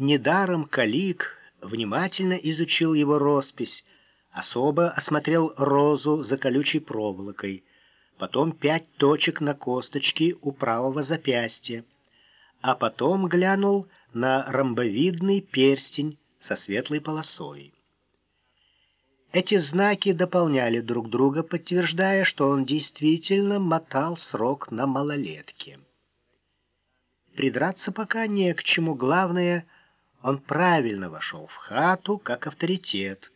Недаром Калик внимательно изучил его роспись, особо осмотрел розу за колючей проволокой, потом пять точек на косточке у правого запястья, а потом глянул на ромбовидный перстень со светлой полосой. Эти знаки дополняли друг друга, подтверждая, что он действительно мотал срок на малолетке. Придраться пока не к чему, главное, он правильно вошел в хату как авторитет,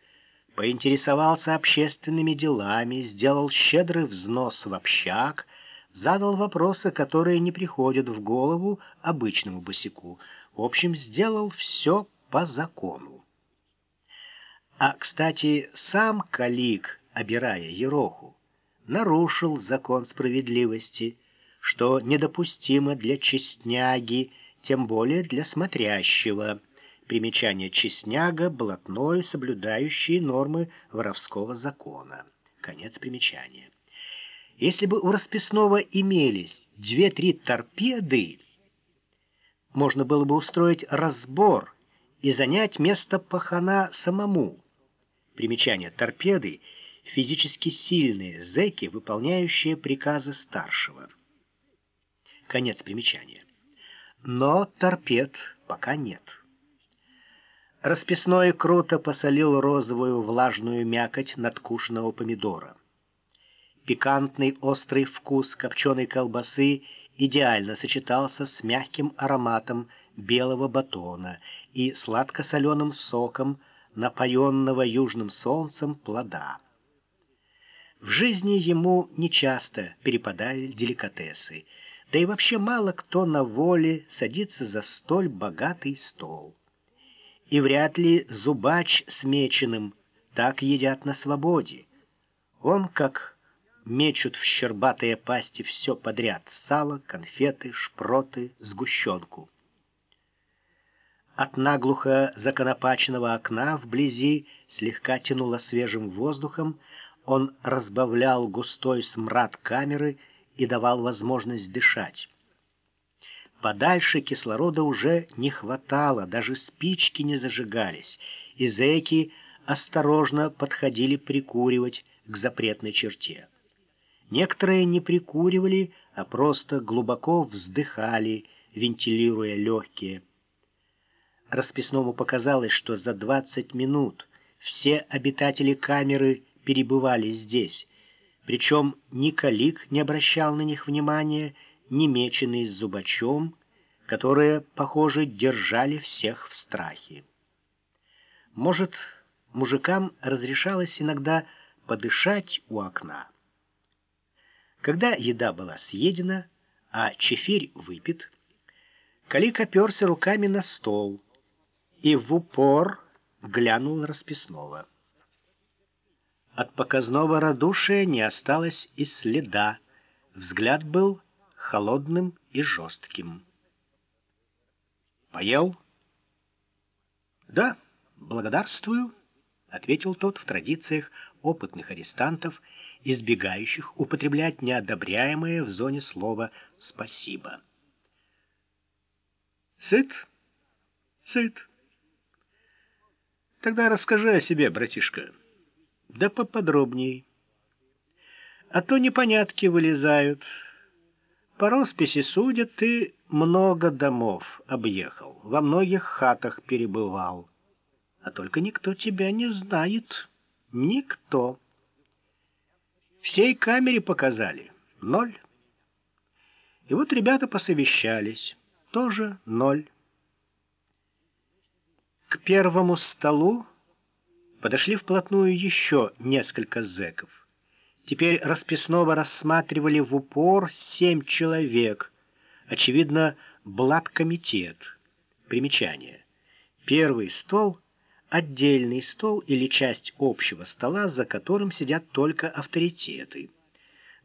поинтересовался общественными делами, сделал щедрый взнос в общак, задал вопросы, которые не приходят в голову обычному босику. В общем, сделал все по закону. А, кстати, сам Калик, обирая Ероху, нарушил закон справедливости, что недопустимо для честняги, тем более для смотрящего. Примечание честняга блатной, соблюдающий нормы воровского закона. Конец примечания. Если бы у расписного имелись две-три торпеды, можно было бы устроить разбор и занять место пахана самому. Примечание. Торпеды — физически сильные зэки, выполняющие приказы старшего. Конец примечания. Но торпед пока нет. Расписной круто посолил розовую влажную мякоть надкушенного помидора. Пикантный острый вкус копченой колбасы идеально сочетался с мягким ароматом белого батона и сладко-соленым соком, напоенного южным солнцем плода. В жизни ему нечасто перепадали деликатесы, да и вообще мало кто на воле садится за столь богатый стол. И вряд ли зубач с меченым так едят на свободе. Он, как мечут в щербатые пасти все подряд — сало, конфеты, шпроты, сгущенку. От наглухо законопаченного окна вблизи слегка тянуло свежим воздухом, он разбавлял густой смрад камеры и давал возможность дышать. Подальше кислорода уже не хватало, даже спички не зажигались, и зэки осторожно подходили прикуривать к запретной черте. Некоторые не прикуривали, а просто глубоко вздыхали, вентилируя легкие. Расписному показалось, что за 20 минут все обитатели камеры перебывали здесь, причем ни Калик не обращал на них внимания, ни Меченый с Зубачом, которые, похоже, держали всех в страхе. Может, мужикам разрешалось иногда подышать у окна. Когда еда была съедена, а чефирь выпит, Калик оперся руками на стол — и в упор глянул на расписного. От показного радушия не осталось и следа. Взгляд был холодным и жестким. «Поел?» «Да, благодарствую», — ответил тот в традициях опытных арестантов, избегающих употреблять неодобряемое в зоне слова «спасибо». «Сыт?» «Сыт». Тогда расскажи о себе, братишка. Да поподробней. А то непонятки вылезают. По росписи судят, ты много домов объехал, во многих хатах перебывал. А только никто тебя не знает. Никто. Всей камере показали. Ноль. И вот ребята посовещались. Тоже ноль. К первому столу подошли вплотную еще несколько зэков. Теперь расписного рассматривали в упор семь человек. Очевидно, блаткомитет. Примечание. Первый стол — отдельный стол или часть общего стола, за которым сидят только авторитеты.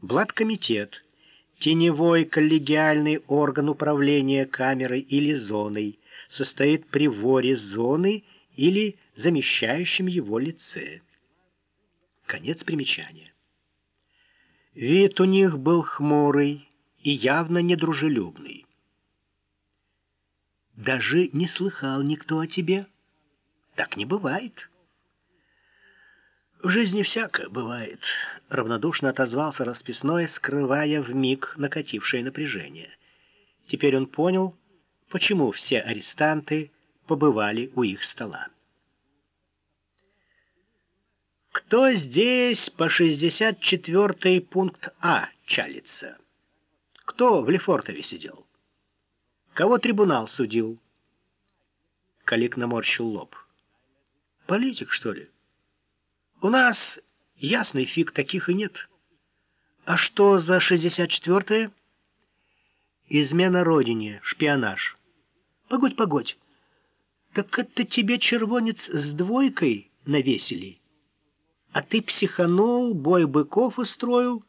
Блаткомитет — теневой коллегиальный орган управления камерой или зоной — состоит при воре зоны или замещающем его лице. Конец примечания. Вид у них был хмурый и явно недружелюбный. даже не слыхал никто о тебе. Так не бывает. В жизни всякое бывает, равнодушно отозвался расписной, скрывая в миг накатившее напряжение. Теперь он понял, почему все арестанты побывали у их стола. Кто здесь по 64 пункт А чалится? Кто в Лефортове сидел? Кого трибунал судил? Калик наморщил лоб. Политик, что ли? У нас ясный фиг таких и нет. А что за 64-е? Измена родине, шпионаж. Погодь, погодь. Так это тебе червонец с двойкой навесили? А ты психанул, бой быков устроил,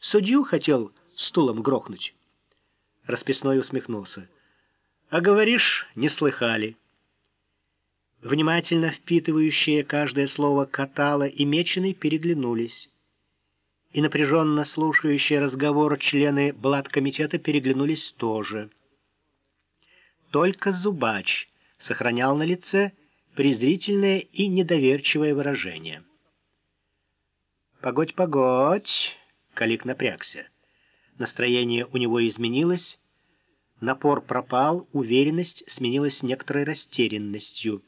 судью хотел стулом грохнуть. Расписной усмехнулся. А говоришь, не слыхали. Внимательно впитывающие каждое слово Катала и Меченый переглянулись. И напряженно слушающие разговор члены блаткомитета переглянулись тоже. Только Зубач сохранял на лице презрительное и недоверчивое выражение. «Погодь, погодь!» — Калик напрягся. Настроение у него изменилось, напор пропал, уверенность сменилась некоторой растерянностью,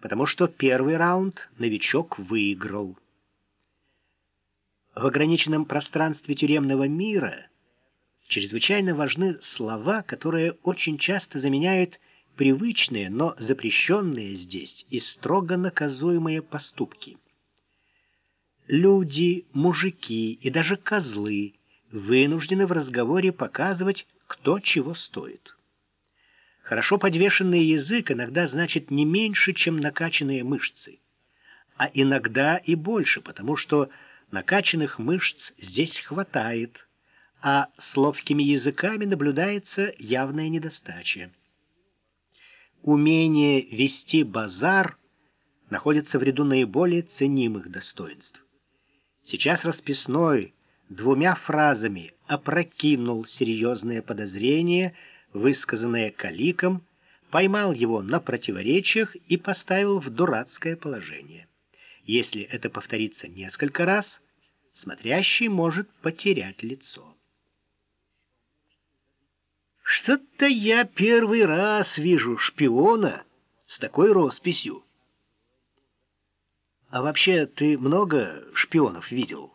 потому что первый раунд новичок выиграл. В ограниченном пространстве тюремного мира чрезвычайно важны слова, которые очень часто заменяют привычные, но запрещенные здесь и строго наказуемые поступки. Люди, мужики и даже козлы вынуждены в разговоре показывать, кто чего стоит. Хорошо подвешенный язык иногда значит не меньше, чем накачанные мышцы, а иногда и больше, потому что накачанных мышц здесь хватает, а с ловкими языками наблюдается явная недостача. Умение вести базар находится в ряду наиболее ценимых достоинств. Сейчас расписной двумя фразами опрокинул серьезное подозрение, высказанное Каликом, поймал его на противоречиях и поставил в дурацкое положение. Если это повторится несколько раз, смотрящий может потерять лицо. Что-то я первый раз вижу шпиона с такой росписью. А вообще, ты много шпионов видел?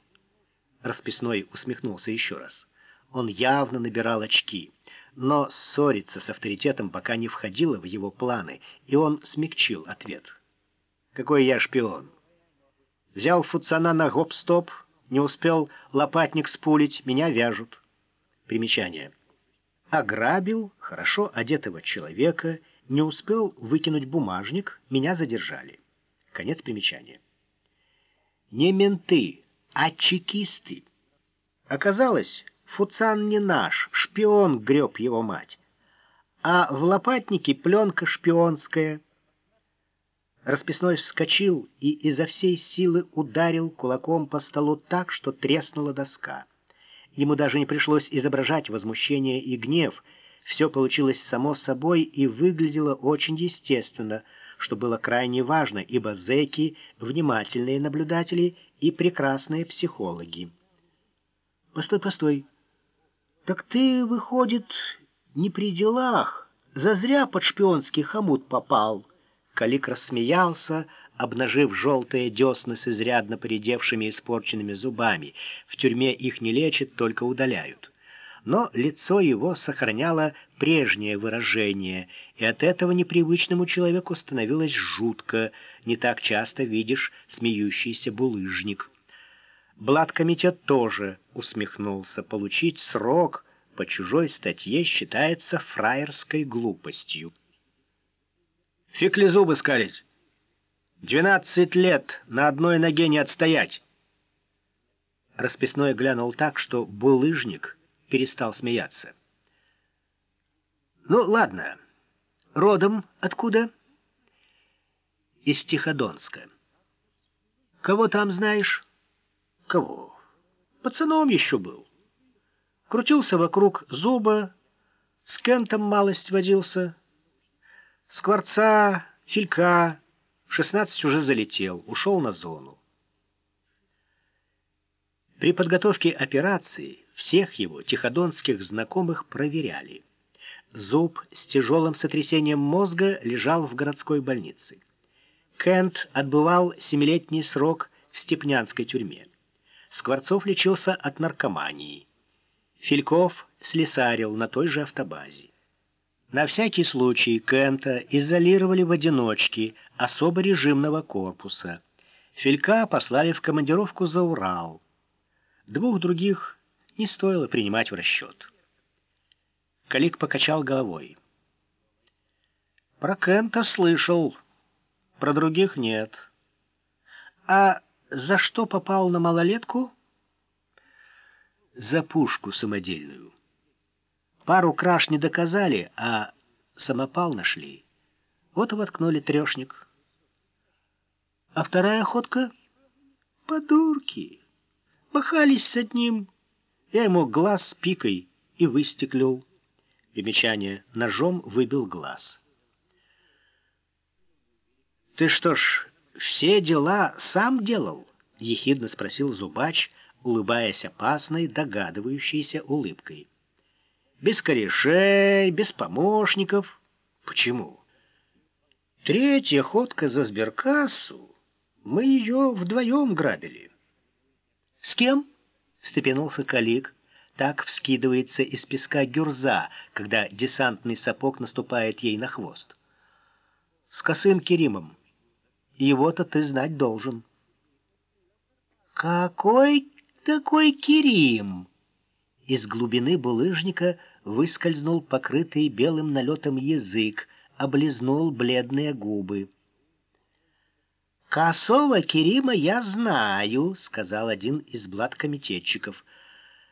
Расписной усмехнулся еще раз. Он явно набирал очки, но ссориться с авторитетом пока не входило в его планы, и он смягчил ответ. Какой я шпион? Взял фуцана на гоп-стоп, не успел лопатник спулить, меня вяжут. Примечание. Ограбил хорошо одетого человека, не успел выкинуть бумажник, меня задержали. Конец примечания не менты, а чекисты. Оказалось, Фуцан не наш, шпион греб его мать. А в лопатнике пленка шпионская. Расписной вскочил и изо всей силы ударил кулаком по столу так, что треснула доска. Ему даже не пришлось изображать возмущение и гнев. Все получилось само собой и выглядело очень естественно — что было крайне важно, ибо зэки — внимательные наблюдатели и прекрасные психологи. «Постой, постой. Так ты, выходит, не при делах, зазря под шпионский хомут попал». Калик рассмеялся, обнажив желтые десны с изрядно поредевшими испорченными зубами. В тюрьме их не лечат, только удаляют но лицо его сохраняло прежнее выражение, и от этого непривычному человеку становилось жутко, не так часто видишь смеющийся булыжник. Блаткомитет тоже усмехнулся. Получить срок по чужой статье считается фраерской глупостью. Фиг ли зубы скалить? Двенадцать лет на одной ноге не отстоять. Расписной глянул так, что булыжник — перестал смеяться. «Ну, ладно. Родом откуда?» «Из Тиходонска». «Кого там знаешь?» «Кого?» «Пацаном еще был. Крутился вокруг зуба, с Кентом малость водился. Скворца, Филька в 16 уже залетел, ушел на зону. При подготовке операции всех его тиходонских знакомых проверяли. Зуб с тяжелым сотрясением мозга лежал в городской больнице. Кент отбывал семилетний срок в Степнянской тюрьме. Скворцов лечился от наркомании. Фильков слесарил на той же автобазе. На всякий случай Кента изолировали в одиночке особо режимного корпуса. Филька послали в командировку за Урал. Двух других не стоило принимать в расчет. Калик покачал головой. Про Кента слышал, про других нет. А за что попал на малолетку? За пушку самодельную. Пару краж не доказали, а самопал нашли. Вот и воткнули трешник. А вторая охотка — подурки. Махались с одним. Я ему глаз пикой и выстеклил. Примечание. Ножом выбил глаз. «Ты что ж, все дела сам делал?» — ехидно спросил Зубач, улыбаясь опасной, догадывающейся улыбкой. «Без корешей, без помощников. Почему?» «Третья ходка за сберкассу. Мы ее вдвоем грабили». «С кем?» — встрепенулся Калик. Так вскидывается из песка гюрза, когда десантный сапог наступает ей на хвост. «С косым Керимом. Его-то ты знать должен». «Какой такой Керим?» Из глубины булыжника выскользнул покрытый белым налетом язык, облизнул бледные губы. «Косого Керима я знаю», — сказал один из блаткомитетчиков.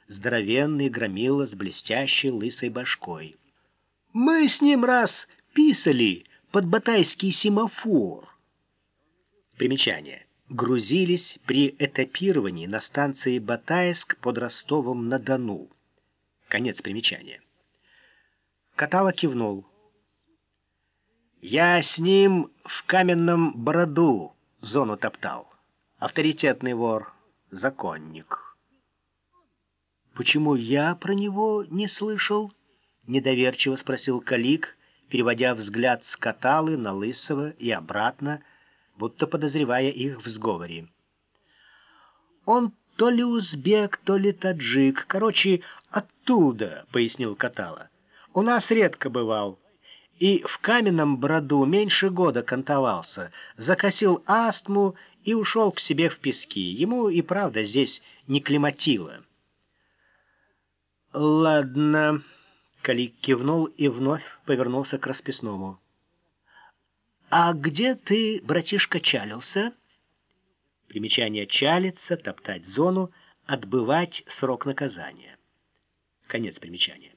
Здоровенный громила с блестящей лысой башкой. «Мы с ним раз писали под батайский семафор». Примечание. Грузились при этапировании на станции Батайск под Ростовом-на-Дону. Конец примечания. Катала кивнул. «Я с ним в каменном бороду зону топтал. Авторитетный вор, законник. Почему я про него не слышал? Недоверчиво спросил Калик, переводя взгляд с Каталы на Лысого и обратно, будто подозревая их в сговоре. Он то ли узбек, то ли таджик, короче, оттуда, пояснил Катала. У нас редко бывал и в каменном броду меньше года кантовался, закосил астму и ушел к себе в пески. Ему и правда здесь не климатило. «Ладно», — Калик кивнул и вновь повернулся к расписному. «А где ты, братишка, чалился?» Примечание «чалиться», «топтать зону», «отбывать срок наказания». Конец примечания.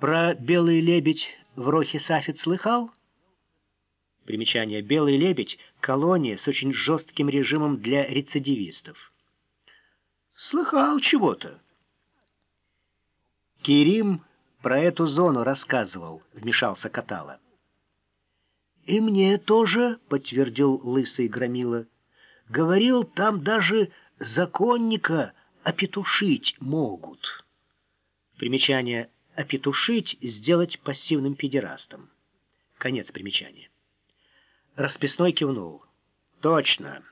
Про белый лебедь в Рохе Сафит слыхал? Примечание. Белый лебедь — колония с очень жестким режимом для рецидивистов. Слыхал чего-то. Кирим про эту зону рассказывал, вмешался Катала. И мне тоже, подтвердил лысый громила. Говорил, там даже законника опетушить могут. Примечание опетушить, сделать пассивным педерастом. Конец примечания. Расписной кивнул. Точно.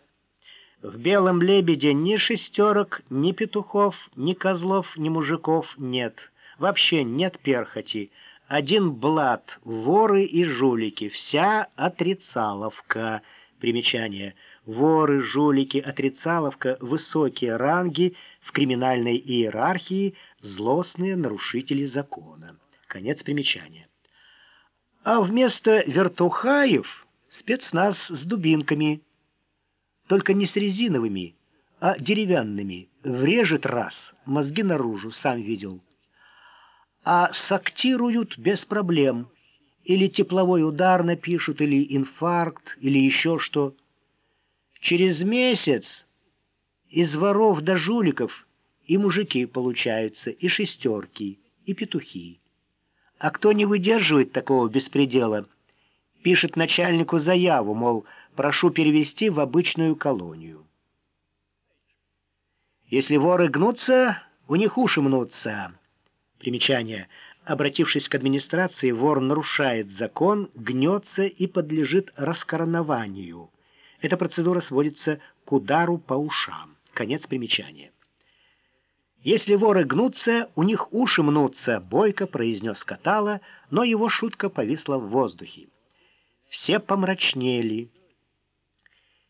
В белом лебеде ни шестерок, ни петухов, ни козлов, ни мужиков нет. Вообще нет перхоти. Один блат, воры и жулики, вся отрицаловка. Примечание. Воры, жулики, отрицаловка, высокие ранги в криминальной иерархии, злостные нарушители закона. Конец примечания. А вместо вертухаев спецназ с дубинками. Только не с резиновыми, а деревянными. Врежет раз, мозги наружу, сам видел. А сактируют без проблем. Или тепловой удар напишут, или инфаркт, или еще что. Через месяц из воров до жуликов и мужики получаются, и шестерки, и петухи. А кто не выдерживает такого беспредела, пишет начальнику заяву, мол, прошу перевести в обычную колонию. Если воры гнутся, у них уши мнутся. Примечание. Обратившись к администрации, вор нарушает закон, гнется и подлежит раскоронованию. Эта процедура сводится к удару по ушам. Конец примечания. «Если воры гнутся, у них уши мнутся», — бойко произнес Катала, но его шутка повисла в воздухе. Все помрачнели.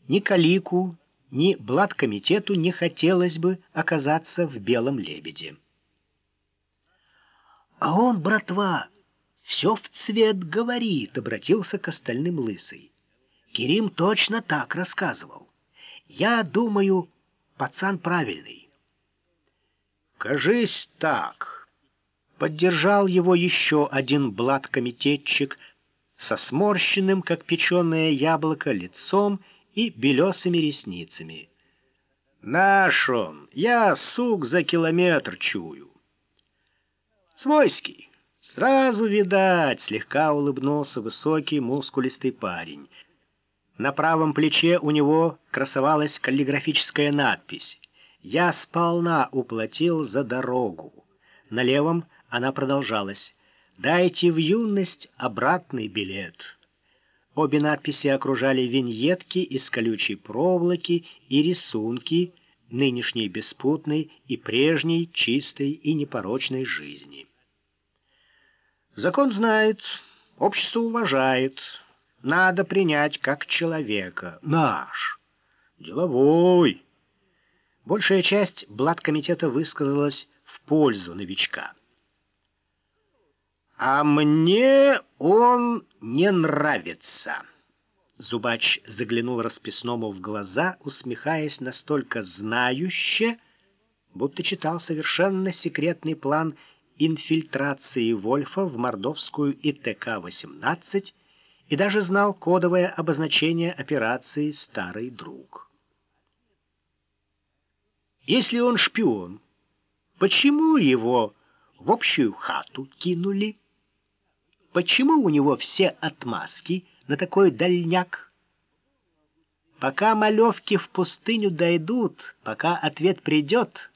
Ни Калику, ни Блаткомитету не хотелось бы оказаться в белом лебеде. «А он, братва, все в цвет говорит», — обратился к остальным лысый. Керим точно так рассказывал. Я думаю, пацан правильный. «Кажись так», — поддержал его еще один блат-комитетчик со сморщенным, как печеное яблоко, лицом и белесыми ресницами. «Наш он, я, сук, за километр чую». «Свойский, сразу видать», — слегка улыбнулся высокий, мускулистый парень. На правом плече у него красовалась каллиграфическая надпись «Я сполна уплатил за дорогу». На левом она продолжалась «Дайте в юность обратный билет». Обе надписи окружали виньетки из колючей проволоки и рисунки нынешней беспутной и прежней чистой и непорочной жизни. Закон знает, общество уважает, надо принять как человека, наш, деловой. Большая часть блаткомитета высказалась в пользу новичка. «А мне он не нравится». Зубач заглянул расписному в глаза, усмехаясь настолько знающе, будто читал совершенно секретный план инфильтрации Вольфа в мордовскую ИТК-18 и даже знал кодовое обозначение операции «Старый друг». Если он шпион, почему его в общую хату кинули? Почему у него все отмазки на такой дальняк? Пока малевки в пустыню дойдут, пока ответ придет,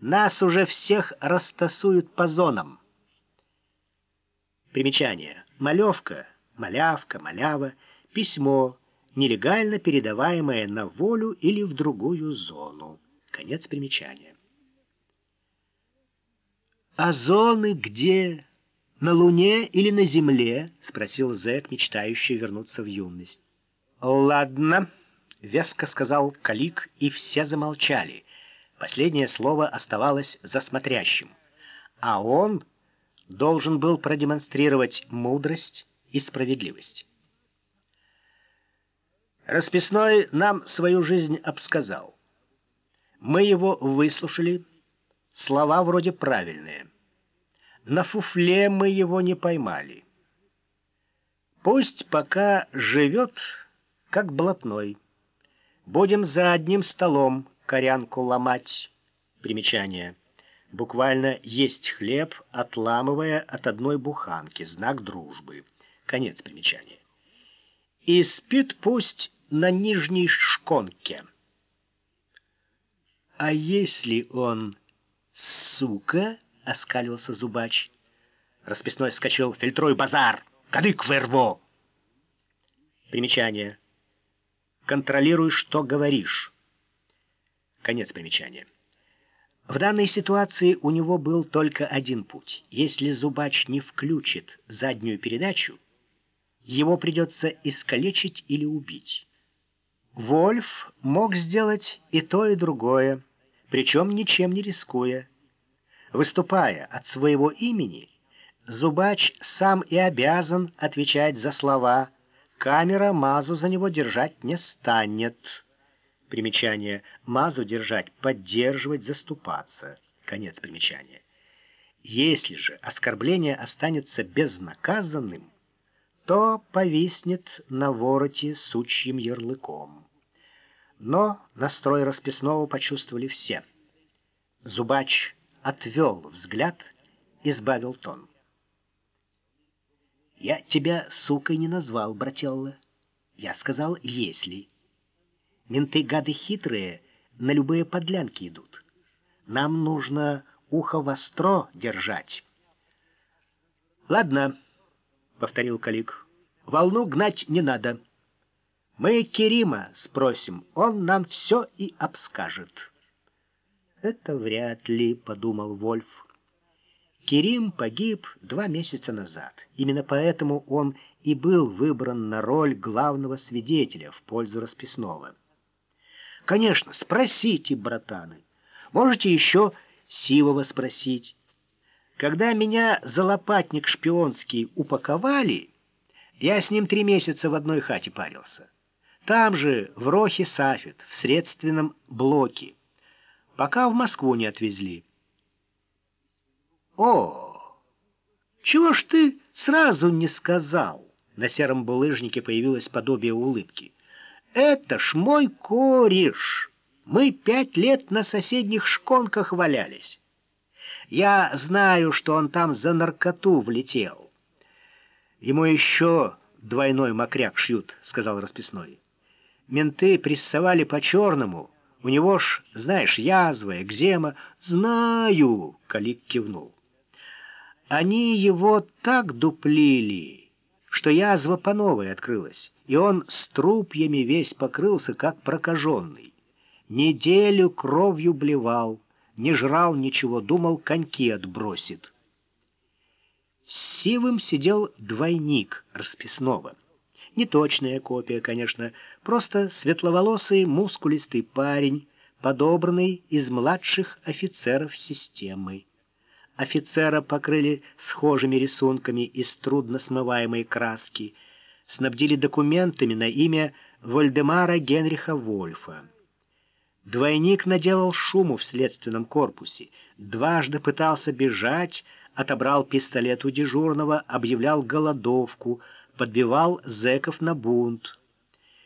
нас уже всех растасуют по зонам. Примечание. Малевка, малявка, малява, письмо, нелегально передаваемое на волю или в другую зону. Конец примечания. «А зоны где?» «На Луне или на Земле?» — спросил зэк, мечтающий вернуться в юность. «Ладно», — веско сказал Калик, и все замолчали. Последнее слово оставалось за смотрящим. А он должен был продемонстрировать мудрость и справедливость. Расписной нам свою жизнь обсказал. Мы его выслушали, слова вроде правильные. На фуфле мы его не поймали. Пусть пока живет, как блатной. Будем за одним столом корянку ломать. Примечание. Буквально есть хлеб, отламывая от одной буханки, знак дружбы. Конец примечания. И спит пусть на нижней шконке. А если он сука... — оскалился зубач. Расписной вскочил. «Фильтруй базар! Кадык вырву!» Примечание. «Контролируй, что говоришь». Конец примечания. В данной ситуации у него был только один путь. Если зубач не включит заднюю передачу, его придется искалечить или убить. Вольф мог сделать и то, и другое, причем ничем не рискуя. Выступая от своего имени, Зубач сам и обязан отвечать за слова. Камера Мазу за него держать не станет. Примечание. Мазу держать, поддерживать, заступаться. Конец примечания. Если же оскорбление останется безнаказанным, то повиснет на вороте сучьим ярлыком. Но настрой расписного почувствовали все. Зубач отвел взгляд и сбавил тон. Я тебя сукой не назвал, брателла. Я сказал, если. Менты гады хитрые, на любые подлянки идут. Нам нужно ухо востро держать. Ладно, повторил Калик. Волну гнать не надо. Мы Керима спросим, он нам все и обскажет. Это вряд ли, подумал Вольф. Керим погиб два месяца назад. Именно поэтому он и был выбран на роль главного свидетеля в пользу расписного. Конечно, спросите, братаны. Можете еще Сивова спросить. Когда меня за лопатник шпионский упаковали, я с ним три месяца в одной хате парился. Там же, в Рохе Сафет, в средственном блоке, пока в Москву не отвезли. «О, чего ж ты сразу не сказал?» На сером булыжнике появилось подобие улыбки. «Это ж мой кореш! Мы пять лет на соседних шконках валялись. Я знаю, что он там за наркоту влетел. Ему еще двойной мокряк шьют», — сказал расписной. «Менты прессовали по-черному. У него ж, знаешь, язва, экзема». «Знаю», — Калик кивнул. Они его так дуплили, что язва по новой открылась, и он с трупьями весь покрылся, как прокаженный. Неделю кровью блевал, не жрал ничего, думал, коньки отбросит. С Сивым сидел двойник расписного. Неточная копия, конечно, просто светловолосый, мускулистый парень, подобранный из младших офицеров системы офицера покрыли схожими рисунками из трудносмываемой краски, снабдили документами на имя Вольдемара Генриха Вольфа. Двойник наделал шуму в следственном корпусе, дважды пытался бежать, отобрал пистолет у дежурного, объявлял голодовку, подбивал зэков на бунт.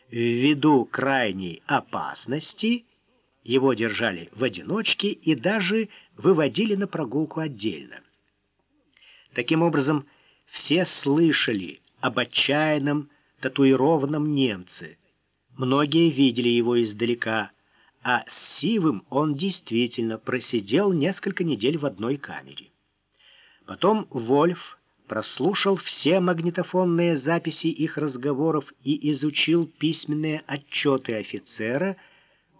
Ввиду крайней опасности его держали в одиночке и даже выводили на прогулку отдельно. Таким образом, все слышали об отчаянном татуированном немце. Многие видели его издалека, а с Сивым он действительно просидел несколько недель в одной камере. Потом Вольф прослушал все магнитофонные записи их разговоров и изучил письменные отчеты офицера,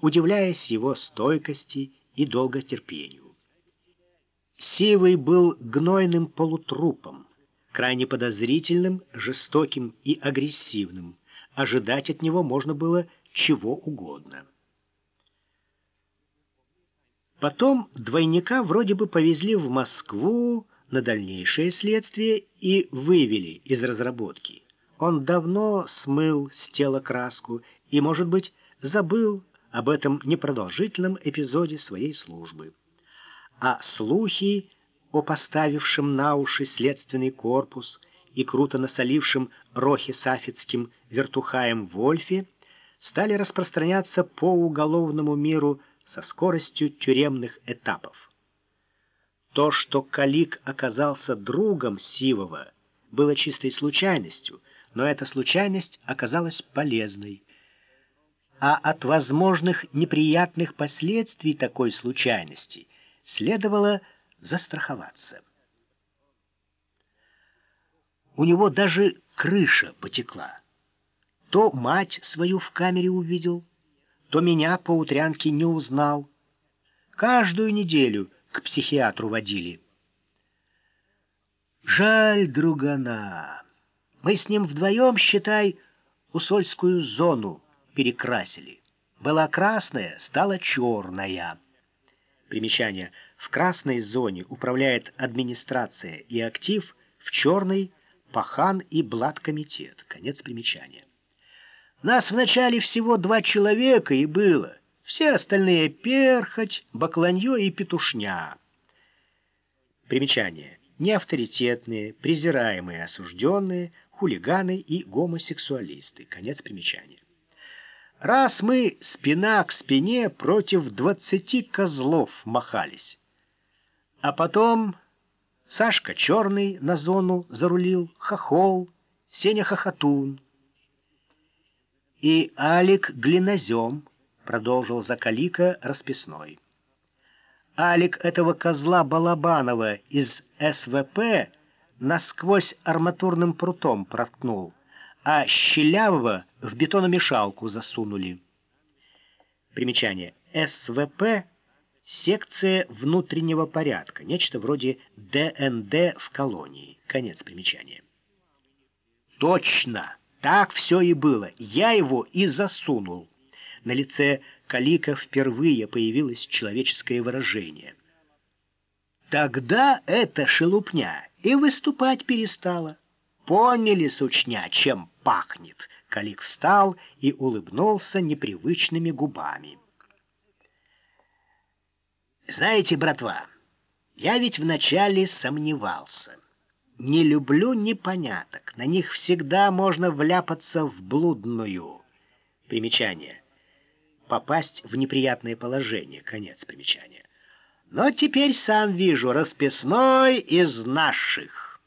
удивляясь его стойкости и долготерпению. Сивый был гнойным полутрупом, крайне подозрительным, жестоким и агрессивным. Ожидать от него можно было чего угодно. Потом двойника вроде бы повезли в Москву на дальнейшее следствие и вывели из разработки. Он давно смыл с тела краску и, может быть, забыл об этом непродолжительном эпизоде своей службы. А слухи о поставившем на уши следственный корпус и круто насолившем Рохе Сафицким вертухаем Вольфе стали распространяться по уголовному миру со скоростью тюремных этапов. То, что Калик оказался другом Сивова, было чистой случайностью, но эта случайность оказалась полезной а от возможных неприятных последствий такой случайности следовало застраховаться. У него даже крыша потекла. То мать свою в камере увидел, то меня по утрянке не узнал. Каждую неделю к психиатру водили. Жаль другана. Мы с ним вдвоем, считай, усольскую зону перекрасили. Была красная, стала черная. Примечание. В красной зоне управляет администрация и актив, в черной – пахан и блаткомитет. Конец примечания. Нас вначале всего два человека и было. Все остальные – перхоть, бакланье и петушня. Примечание. Неавторитетные, презираемые осужденные, хулиганы и гомосексуалисты. Конец примечания. Раз мы спина к спине против двадцати козлов махались, а потом Сашка Черный на зону зарулил, Хохол, Сеня Хохотун. И Алик Глинозем, продолжил Закалика расписной. Алик этого козла Балабанова из СВП насквозь арматурным прутом проткнул, а Щелявого в бетономешалку засунули. Примечание. СВП — секция внутреннего порядка, нечто вроде ДНД в колонии. Конец примечания. Точно! Так все и было. Я его и засунул. На лице Калика впервые появилось человеческое выражение. Тогда эта шелупня и выступать перестала. Поняли, сучня, чем пахнет. Калик встал и улыбнулся непривычными губами. Знаете, братва, я ведь вначале сомневался. Не люблю непоняток. На них всегда можно вляпаться в блудную. Примечание. Попасть в неприятное положение. Конец примечания. Но теперь сам вижу расписной из наших.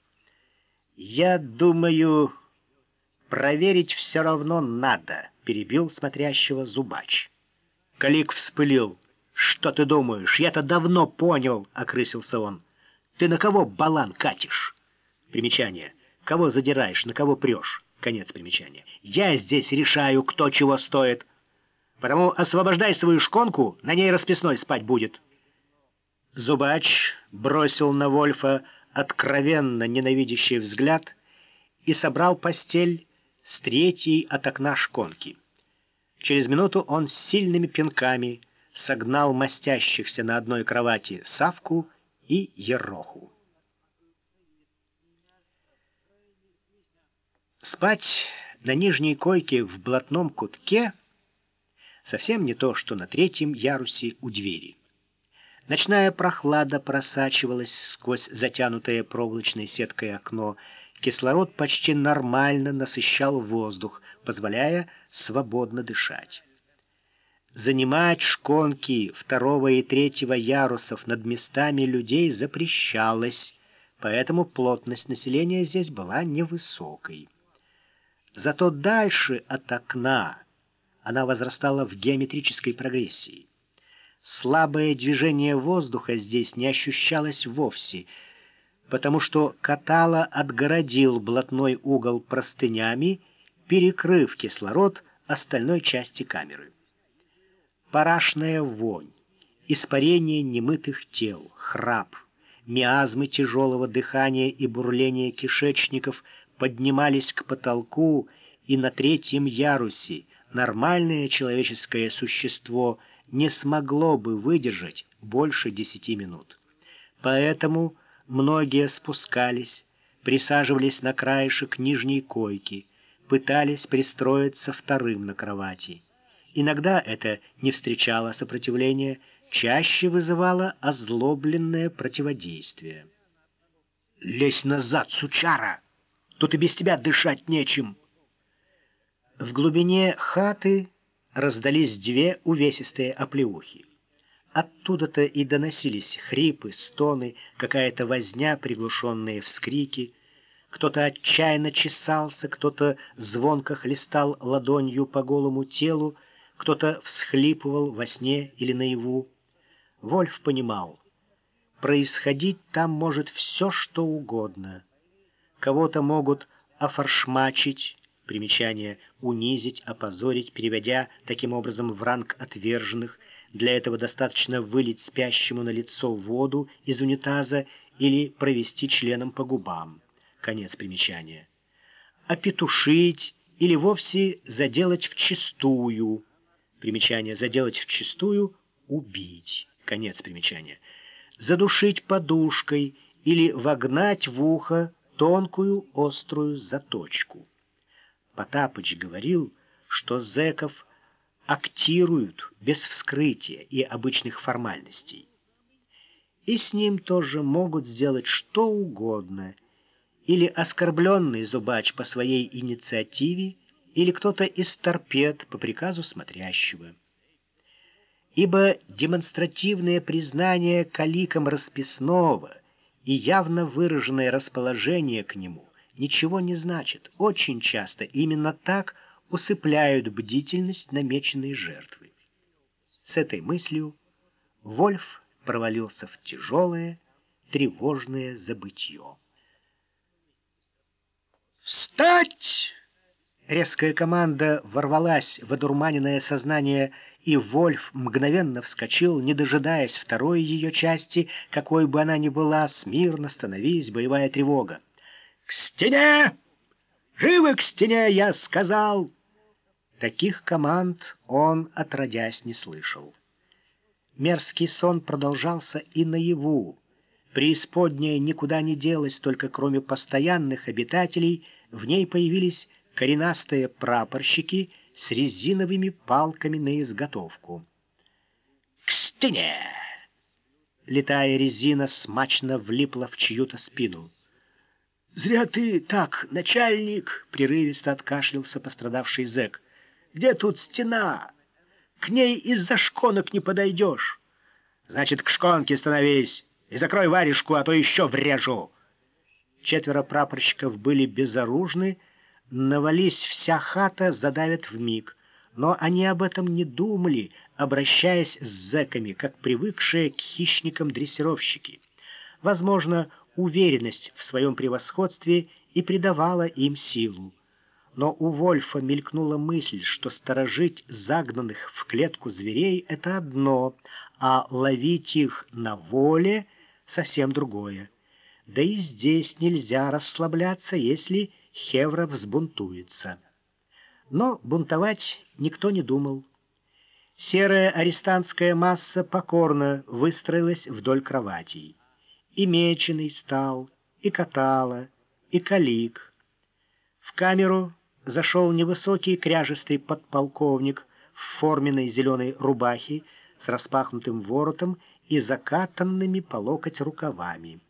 Я думаю, проверить все равно надо, перебил смотрящего зубач. Калик вспылил. Что ты думаешь? Я-то давно понял, окрысился он. Ты на кого балан катишь? Примечание. Кого задираешь, на кого прешь? Конец примечания. Я здесь решаю, кто чего стоит. Потому освобождай свою шконку, на ней расписной спать будет. Зубач бросил на Вольфа откровенно ненавидящий взгляд и собрал постель с третьей от окна шконки. Через минуту он с сильными пинками согнал мастящихся на одной кровати Савку и Ероху. Спать на нижней койке в блатном кутке совсем не то, что на третьем ярусе у двери. Ночная прохлада просачивалась сквозь затянутое проволочной сеткой окно. Кислород почти нормально насыщал воздух, позволяя свободно дышать. Занимать шконки второго и третьего ярусов над местами людей запрещалось, поэтому плотность населения здесь была невысокой. Зато дальше от окна она возрастала в геометрической прогрессии. Слабое движение воздуха здесь не ощущалось вовсе, потому что Катала отгородил блатной угол простынями, перекрыв кислород остальной части камеры. Парашная вонь, испарение немытых тел, храп, миазмы тяжелого дыхания и бурление кишечников – поднимались к потолку, и на третьем ярусе нормальное человеческое существо не смогло бы выдержать больше десяти минут. Поэтому многие спускались, присаживались на краешек нижней койки, пытались пристроиться вторым на кровати. Иногда это не встречало сопротивления, чаще вызывало озлобленное противодействие. «Лезь назад, сучара!» Тут и без тебя дышать нечем. В глубине хаты раздались две увесистые оплеухи. Оттуда-то и доносились хрипы, стоны, какая-то возня, приглушенные вскрики. Кто-то отчаянно чесался, кто-то звонко хлестал ладонью по голому телу, кто-то всхлипывал во сне или наяву. Вольф понимал, происходить там может все, что угодно — Кого-то могут офоршмачить, примечание унизить, опозорить, переводя таким образом в ранг отверженных. Для этого достаточно вылить спящему на лицо воду из унитаза или провести членом по губам. Конец примечания. Опетушить или вовсе заделать вчистую. Примечание заделать вчистую убить. Конец примечания. Задушить подушкой или вогнать в ухо тонкую острую заточку. Потапыч говорил, что зэков актируют без вскрытия и обычных формальностей. И с ним тоже могут сделать что угодно, или оскорбленный зубач по своей инициативе, или кто-то из торпед по приказу смотрящего. Ибо демонстративное признание каликом расписного и явно выраженное расположение к нему ничего не значит. Очень часто именно так усыпляют бдительность намеченной жертвы. С этой мыслью Вольф провалился в тяжелое, тревожное забытье. «Встать!» Резкая команда ворвалась в одурманенное сознание, и Вольф мгновенно вскочил, не дожидаясь второй ее части, какой бы она ни была, смирно становись, боевая тревога. «К стене! Живо к стене!» — я сказал. Таких команд он, отродясь, не слышал. Мерзкий сон продолжался и наяву. Преисподняя никуда не делась, только кроме постоянных обитателей, в ней появились коренастые прапорщики с резиновыми палками на изготовку. «К стене!» Летая резина смачно влипла в чью-то спину. «Зря ты так, начальник!» — прерывисто откашлялся пострадавший зэк. «Где тут стена? К ней из-за шконок не подойдешь. Значит, к шконке становись и закрой варежку, а то еще врежу!» Четверо прапорщиков были безоружны, навались вся хата, задавят в миг. Но они об этом не думали, обращаясь с зэками, как привыкшие к хищникам дрессировщики. Возможно, уверенность в своем превосходстве и придавала им силу. Но у Вольфа мелькнула мысль, что сторожить загнанных в клетку зверей — это одно, а ловить их на воле — совсем другое. Да и здесь нельзя расслабляться, если Хевра взбунтуется. Но бунтовать никто не думал. Серая арестантская масса покорно выстроилась вдоль кроватей. И меченый стал, и катала, и калик. В камеру зашел невысокий кряжестый подполковник в форменной зеленой рубахе с распахнутым воротом и закатанными по локоть рукавами.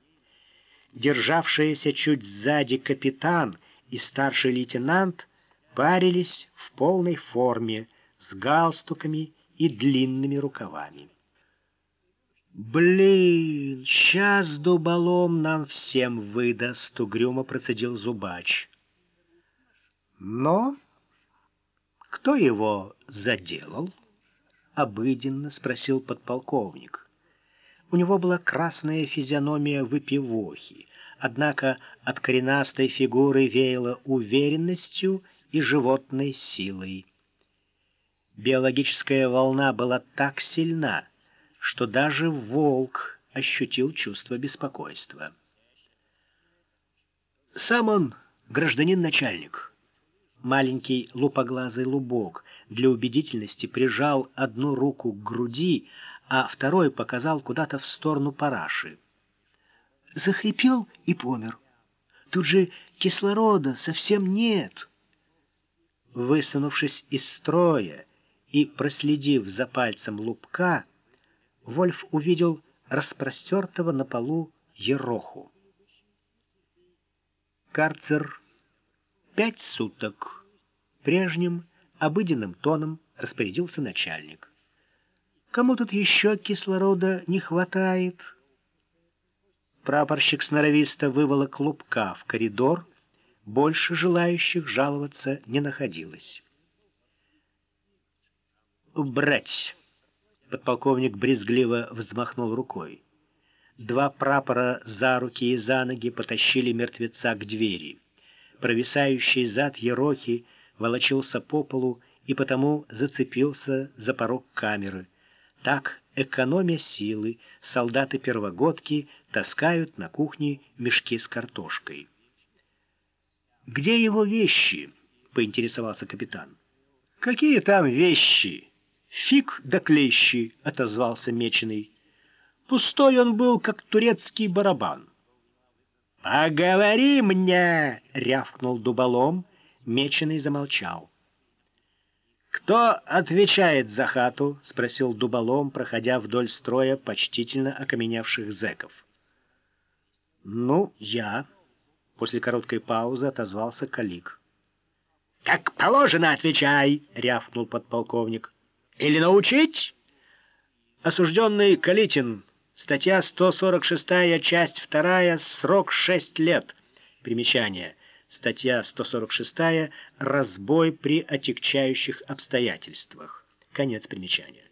Державшаяся чуть сзади капитан — и старший лейтенант парились в полной форме с галстуками и длинными рукавами. «Блин, сейчас дуболом нам всем выдаст», — угрюмо процедил зубач. «Но кто его заделал?» — обыденно спросил подполковник. У него была красная физиономия выпивохи, однако от коренастой фигуры веяло уверенностью и животной силой. Биологическая волна была так сильна, что даже волк ощутил чувство беспокойства. Сам он гражданин-начальник. Маленький лупоглазый лубок для убедительности прижал одну руку к груди, а второй показал куда-то в сторону параши захрипел и помер. Тут же кислорода совсем нет. Высунувшись из строя и проследив за пальцем лупка, Вольф увидел распростертого на полу ероху. Карцер пять суток. Прежним обыденным тоном распорядился начальник. Кому тут еще кислорода не хватает? Прапорщик сноровисто выволок клубка в коридор. Больше желающих жаловаться не находилось. «Убрать!» — подполковник брезгливо взмахнул рукой. Два прапора за руки и за ноги потащили мертвеца к двери. Провисающий зад Ерохи волочился по полу и потому зацепился за порог камеры. Так экономя силы, солдаты-первогодки таскают на кухне мешки с картошкой. «Где его вещи?» — поинтересовался капитан. «Какие там вещи? Фиг да клещи!» — отозвался Меченый. «Пустой он был, как турецкий барабан». «Поговори мне!» — рявкнул дуболом. Меченый замолчал. «Кто отвечает за хату?» — спросил дуболом, проходя вдоль строя почтительно окаменевших зэков. «Ну, я», — после короткой паузы отозвался Калик. «Как положено, отвечай!» — рявкнул подполковник. «Или научить?» «Осужденный Калитин», — Статья 146, часть 2, срок 6 лет. Примечание. Статья 146 «Разбой при отягчающих обстоятельствах». Конец примечания.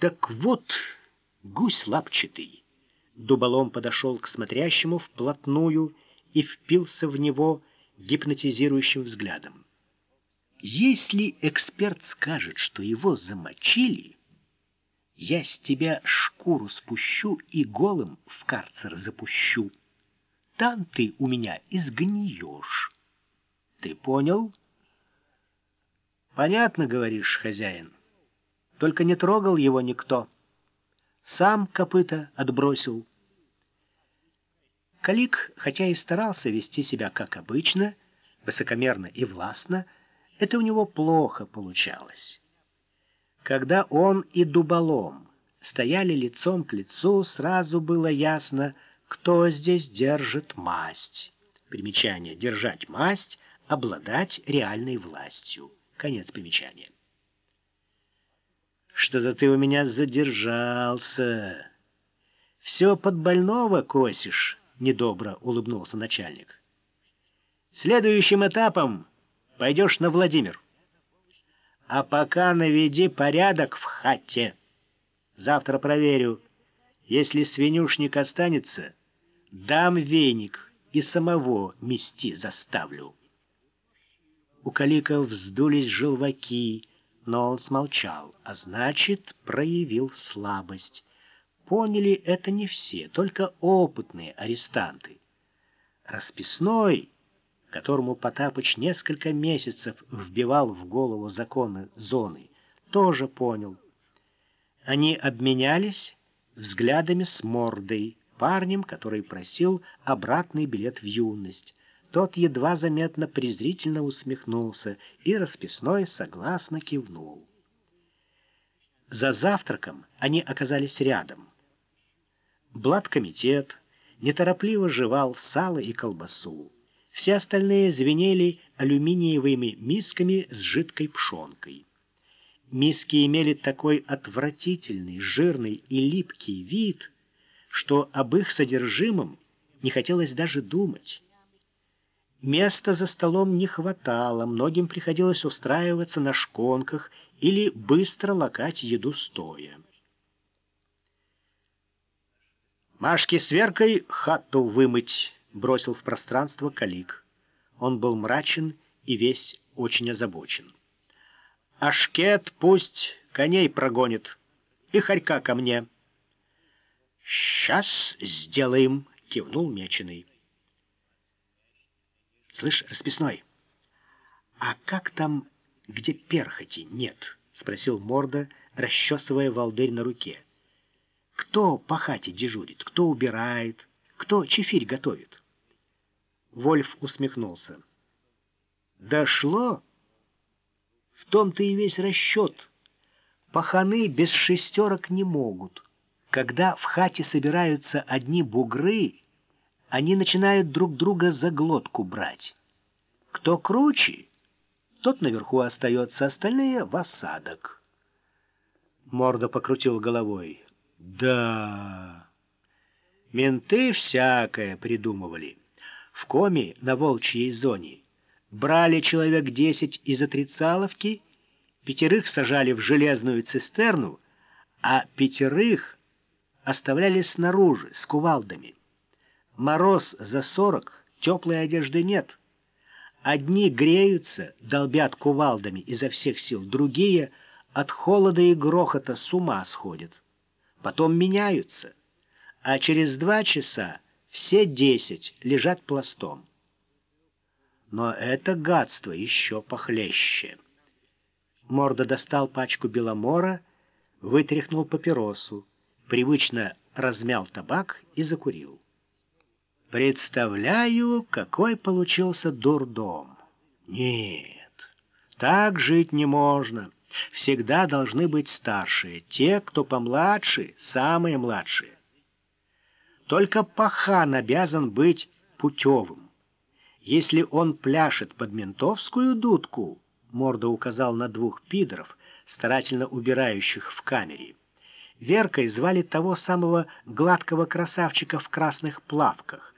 Так вот, гусь лапчатый. Дуболом подошел к смотрящему вплотную и впился в него гипнотизирующим взглядом. Если эксперт скажет, что его замочили, я с тебя шкуру спущу и голым в карцер запущу. Там ты у меня изгниешь. Ты понял? Понятно, говоришь, хозяин. Только не трогал его никто. Сам копыта отбросил. Калик, хотя и старался вести себя как обычно, высокомерно и властно, это у него плохо получалось. Когда он и дуболом стояли лицом к лицу, сразу было ясно, кто здесь держит масть. Примечание «держать масть» — обладать реальной властью. Конец примечания. «Что-то ты у меня задержался. Все под больного косишь», — недобро улыбнулся начальник. «Следующим этапом пойдешь на Владимир». А пока наведи порядок в хате. Завтра проверю. Если свинюшник останется, дам веник и самого мести заставлю. У Калика вздулись желваки, но он смолчал, а значит, проявил слабость. Поняли это не все, только опытные арестанты. Расписной которому Потапыч несколько месяцев вбивал в голову законы зоны, тоже понял. Они обменялись взглядами с мордой, парнем, который просил обратный билет в юность. Тот едва заметно презрительно усмехнулся, и расписной согласно кивнул. За завтраком они оказались рядом. Блаткомитет неторопливо жевал сало и колбасу. Все остальные звенели алюминиевыми мисками с жидкой пшенкой. Миски имели такой отвратительный, жирный и липкий вид, что об их содержимом не хотелось даже думать. Места за столом не хватало, многим приходилось устраиваться на шконках или быстро лакать еду стоя. «Машке с Веркой хату вымыть!» бросил в пространство Калик. Он был мрачен и весь очень озабочен. «Ашкет пусть коней прогонит, и хорька ко мне». «Сейчас сделаем», — кивнул Меченый. «Слышь, расписной, а как там, где перхоти нет?» — спросил Морда, расчесывая волдырь на руке. «Кто по хате дежурит, кто убирает, кто чефирь готовит?» Вольф усмехнулся. Дошло? В том-то и весь расчет. Паханы без шестерок не могут. Когда в хате собираются одни бугры, они начинают друг друга за глотку брать. Кто круче, тот наверху остается, остальные в осадок. Морда покрутил головой. Да, менты всякое придумывали в коме на волчьей зоне брали человек десять из отрицаловки, пятерых сажали в железную цистерну, а пятерых оставляли снаружи с кувалдами. Мороз за сорок, теплой одежды нет. Одни греются, долбят кувалдами изо всех сил, другие от холода и грохота с ума сходят. Потом меняются, а через два часа все десять лежат пластом. Но это гадство еще похлеще. Морда достал пачку беломора, вытряхнул папиросу, привычно размял табак и закурил. Представляю, какой получился дурдом. Нет, так жить не можно. Всегда должны быть старшие, те, кто помладше, самые младшие. Только пахан обязан быть путевым. Если он пляшет под ментовскую дудку, Морда указал на двух пидоров, старательно убирающих в камере, Веркой звали того самого гладкого красавчика в красных плавках.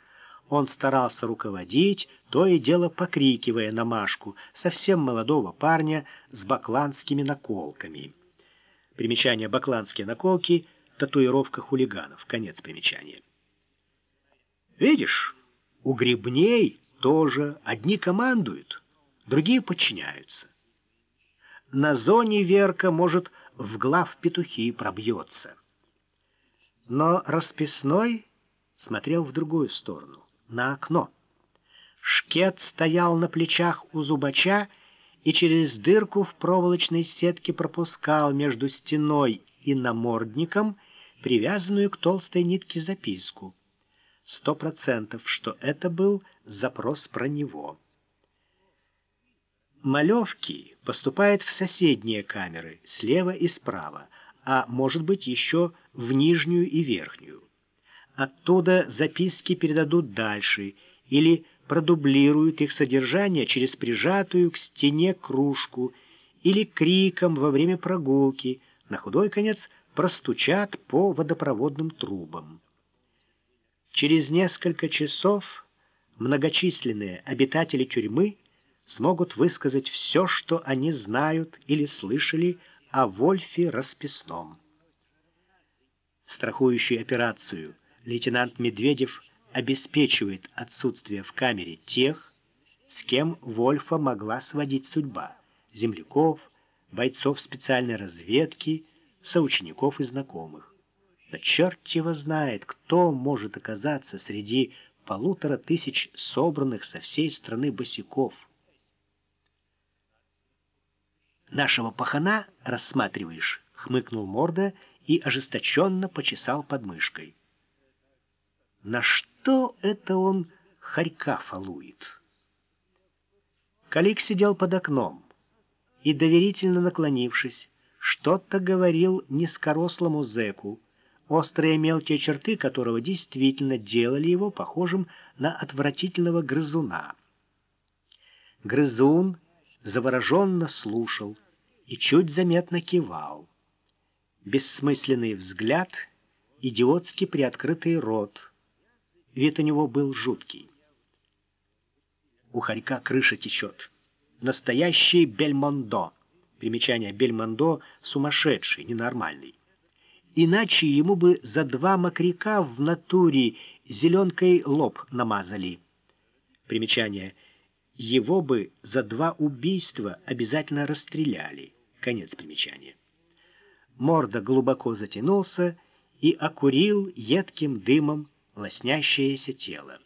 Он старался руководить, то и дело покрикивая на Машку, совсем молодого парня с бакланскими наколками. Примечание «бакланские наколки» — татуировка хулиганов. Конец примечания. Видишь, у грибней тоже одни командуют, другие подчиняются. На зоне Верка может в глав петухи пробьется. Но расписной смотрел в другую сторону, на окно. Шкет стоял на плечах у зубача и через дырку в проволочной сетке пропускал между стеной и намордником привязанную к толстой нитке записку. Сто процентов, что это был запрос про него. Малевки поступает в соседние камеры, слева и справа, а может быть еще в нижнюю и верхнюю. Оттуда записки передадут дальше или продублируют их содержание через прижатую к стене кружку или криком во время прогулки, на худой конец простучат по водопроводным трубам. Через несколько часов многочисленные обитатели тюрьмы смогут высказать все, что они знают или слышали о Вольфе Расписном. Страхующую операцию лейтенант Медведев обеспечивает отсутствие в камере тех, с кем Вольфа могла сводить судьба – земляков, бойцов специальной разведки, соучеников и знакомых. Но черт его знает, кто может оказаться среди полутора тысяч собранных со всей страны босиков – нашего пахана рассматриваешь?» — хмыкнул морда и ожесточенно почесал подмышкой. «На что это он хорька фалует?» Калик сидел под окном и, доверительно наклонившись, что-то говорил низкорослому зэку, острые мелкие черты которого действительно делали его похожим на отвратительного грызуна. Грызун завороженно слушал и чуть заметно кивал. Бессмысленный взгляд, идиотски приоткрытый рот. Вид у него был жуткий. У хорька крыша течет. Настоящий бельмондо. Примечание бельмондо сумасшедший, ненормальный. Иначе ему бы за два мокряка в натуре зеленкой лоб намазали. Примечание его бы за два убийства обязательно расстреляли. Конец примечания. Морда глубоко затянулся и окурил едким дымом лоснящееся тело.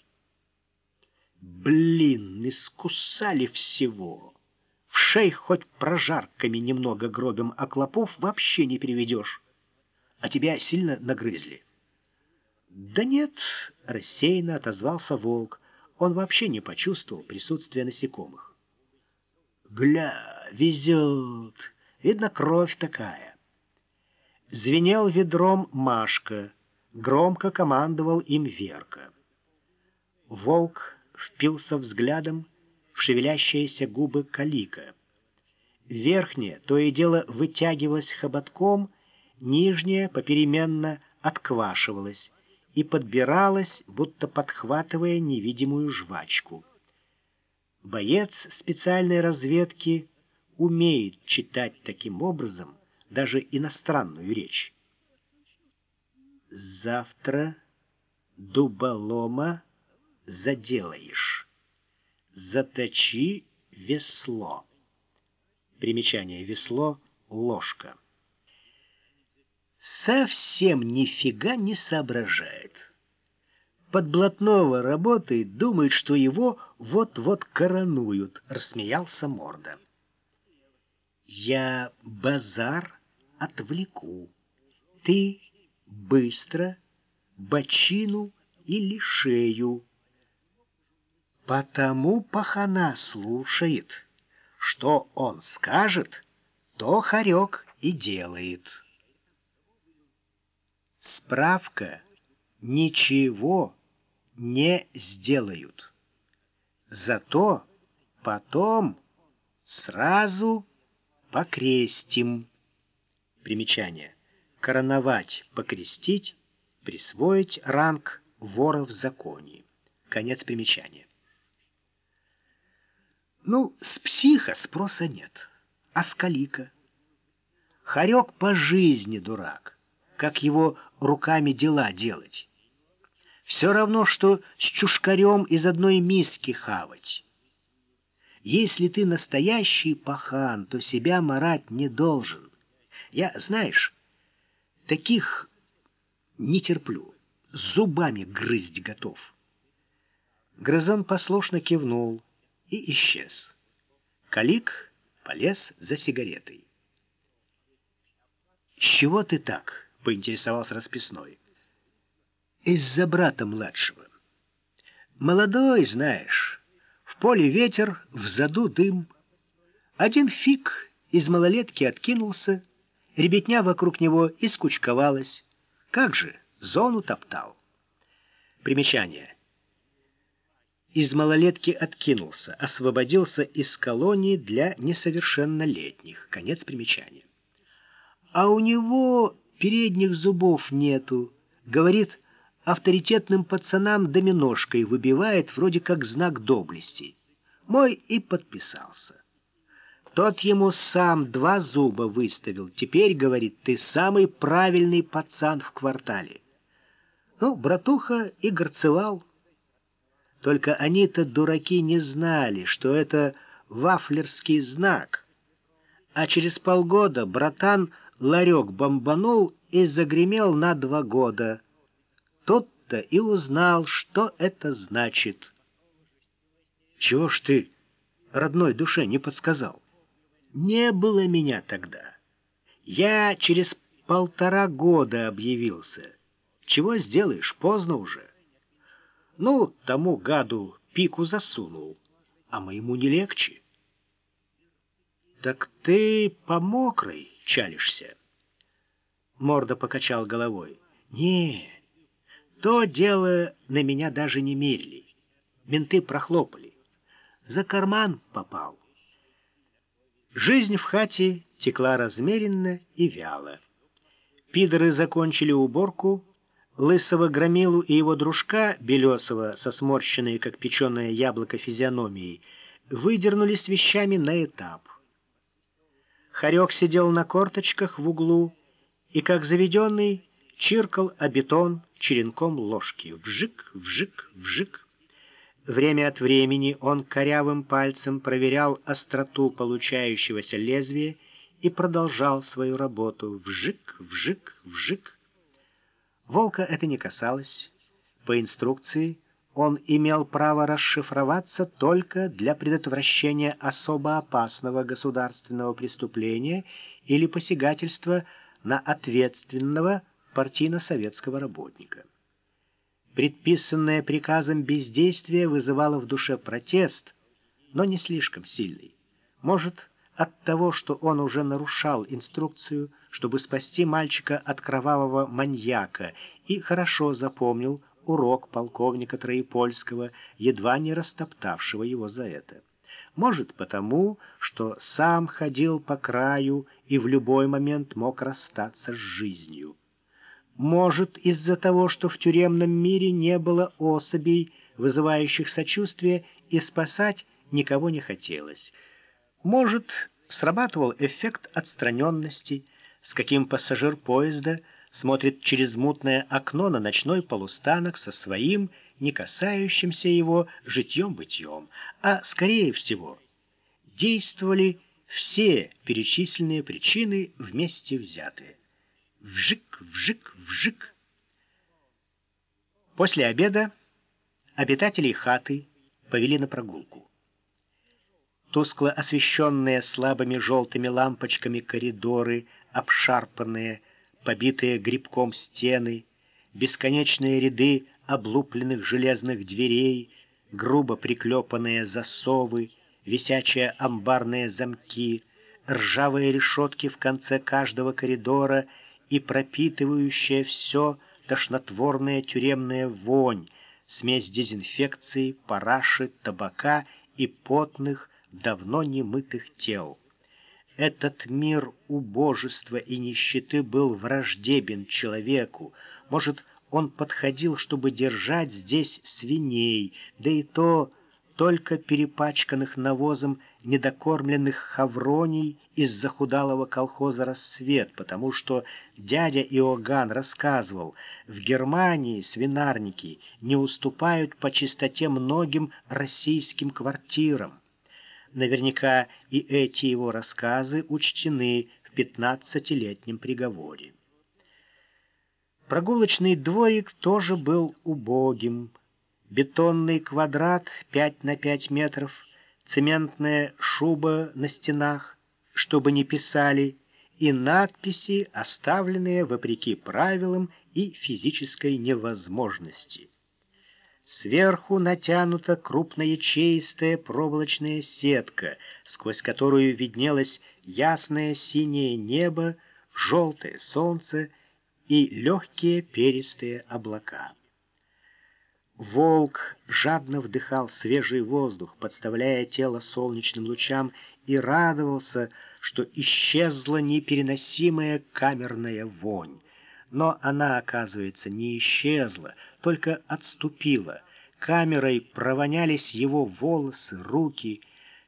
Блин, искусали всего. В шей хоть прожарками немного гробем, а клопов вообще не переведешь. А тебя сильно нагрызли. Да нет, рассеянно отозвался волк он вообще не почувствовал присутствия насекомых. «Гля, везет! Видно, кровь такая!» Звенел ведром Машка, громко командовал им Верка. Волк впился взглядом в шевелящиеся губы Калика. Верхняя то и дело вытягивалась хоботком, нижняя попеременно отквашивалась, и подбиралась, будто подхватывая невидимую жвачку. Боец специальной разведки умеет читать таким образом даже иностранную речь. Завтра дуболома заделаешь. Заточи весло. Примечание весло — ложка совсем нифига не соображает. Под блатного работает, думает, что его вот-вот коронуют, рассмеялся Морда. Я базар отвлеку. Ты быстро бочину или шею. Потому пахана слушает. Что он скажет, то хорек и делает. Справка ничего не сделают. Зато потом сразу покрестим. Примечание. короновать, покрестить, присвоить ранг вора в законе. Конец примечания. Ну, с психа спроса нет. А с калика? Харек по жизни дурак. Как его руками дела делать? Все равно, что с чушкарем из одной миски хавать. Если ты настоящий пахан, то себя марать не должен. Я, знаешь, таких не терплю. Зубами грызть готов. Грызон послушно кивнул и исчез. Калик полез за сигаретой. «С чего ты так?» — поинтересовался расписной. «Из-за брата младшего. Молодой, знаешь, в поле ветер, в заду дым. Один фиг из малолетки откинулся, ребятня вокруг него искучковалась. Как же, зону топтал. Примечание из малолетки откинулся, освободился из колонии для несовершеннолетних. Конец примечания. А у него передних зубов нету. Говорит, авторитетным пацанам доминошкой выбивает вроде как знак доблести. Мой и подписался. Тот ему сам два зуба выставил. Теперь, говорит, ты самый правильный пацан в квартале. Ну, братуха и горцевал. Только они-то, дураки, не знали, что это вафлерский знак. А через полгода братан ларек бомбанул и загремел на два года. Тот-то и узнал, что это значит. Чего ж ты родной душе не подсказал? Не было меня тогда. Я через полтора года объявился. Чего сделаешь, поздно уже. Ну, тому гаду пику засунул, а моему не легче. Так ты по мокрой чалишься. Морда покачал головой. Не, то дело на меня даже не мерили. Менты прохлопали. За карман попал. Жизнь в хате текла размеренно и вяло. Пидоры закончили уборку, Лысого громилу и его дружка, белесого, со сморщенной, как печеное яблоко, физиономией, выдернули с вещами на этап. Харек сидел на корточках в углу и, как заведенный, чиркал о бетон черенком ложки. Вжик, вжик, вжик. Время от времени он корявым пальцем проверял остроту получающегося лезвия и продолжал свою работу. Вжик, вжик, вжик. Волка это не касалось. По инструкции он имел право расшифроваться только для предотвращения особо опасного государственного преступления или посягательства на ответственного партийно-советского работника. Предписанное приказом бездействие вызывало в душе протест, но не слишком сильный. Может, от того, что он уже нарушал инструкцию, чтобы спасти мальчика от кровавого маньяка, и хорошо запомнил урок полковника Троепольского, едва не растоптавшего его за это. Может, потому, что сам ходил по краю и в любой момент мог расстаться с жизнью. Может, из-за того, что в тюремном мире не было особей, вызывающих сочувствие, и спасать никого не хотелось. Может, срабатывал эффект отстраненности, с каким пассажир поезда смотрит через мутное окно на ночной полустанок со своим, не касающимся его, житьем-бытьем, а, скорее всего, действовали все перечисленные причины вместе взятые. Вжик, вжик, вжик. После обеда обитателей хаты повели на прогулку тускло освещенные слабыми желтыми лампочками коридоры, обшарпанные, побитые грибком стены, бесконечные ряды облупленных железных дверей, грубо приклепанные засовы, висячие амбарные замки, ржавые решетки в конце каждого коридора и пропитывающая все тошнотворная тюремная вонь, смесь дезинфекции, параши, табака и потных, давно немытых тел. Этот мир убожества и нищеты был враждебен человеку. Может, он подходил, чтобы держать здесь свиней, да и то только перепачканных навозом недокормленных хавроний из захудалого колхоза «Рассвет», потому что дядя Иоганн рассказывал, в Германии свинарники не уступают по чистоте многим российским квартирам. Наверняка и эти его рассказы учтены в пятнадцатилетнем приговоре. Прогулочный дворик тоже был убогим. Бетонный квадрат 5 на 5 метров, цементная шуба на стенах, чтобы не писали, и надписи, оставленные вопреки правилам и физической невозможности. Сверху натянута крупноячеистая проволочная сетка, сквозь которую виднелось ясное синее небо, желтое солнце и легкие перистые облака. Волк жадно вдыхал свежий воздух, подставляя тело солнечным лучам, и радовался, что исчезла непереносимая камерная вонь. Но она, оказывается, не исчезла, только отступила. Камерой провонялись его волосы, руки.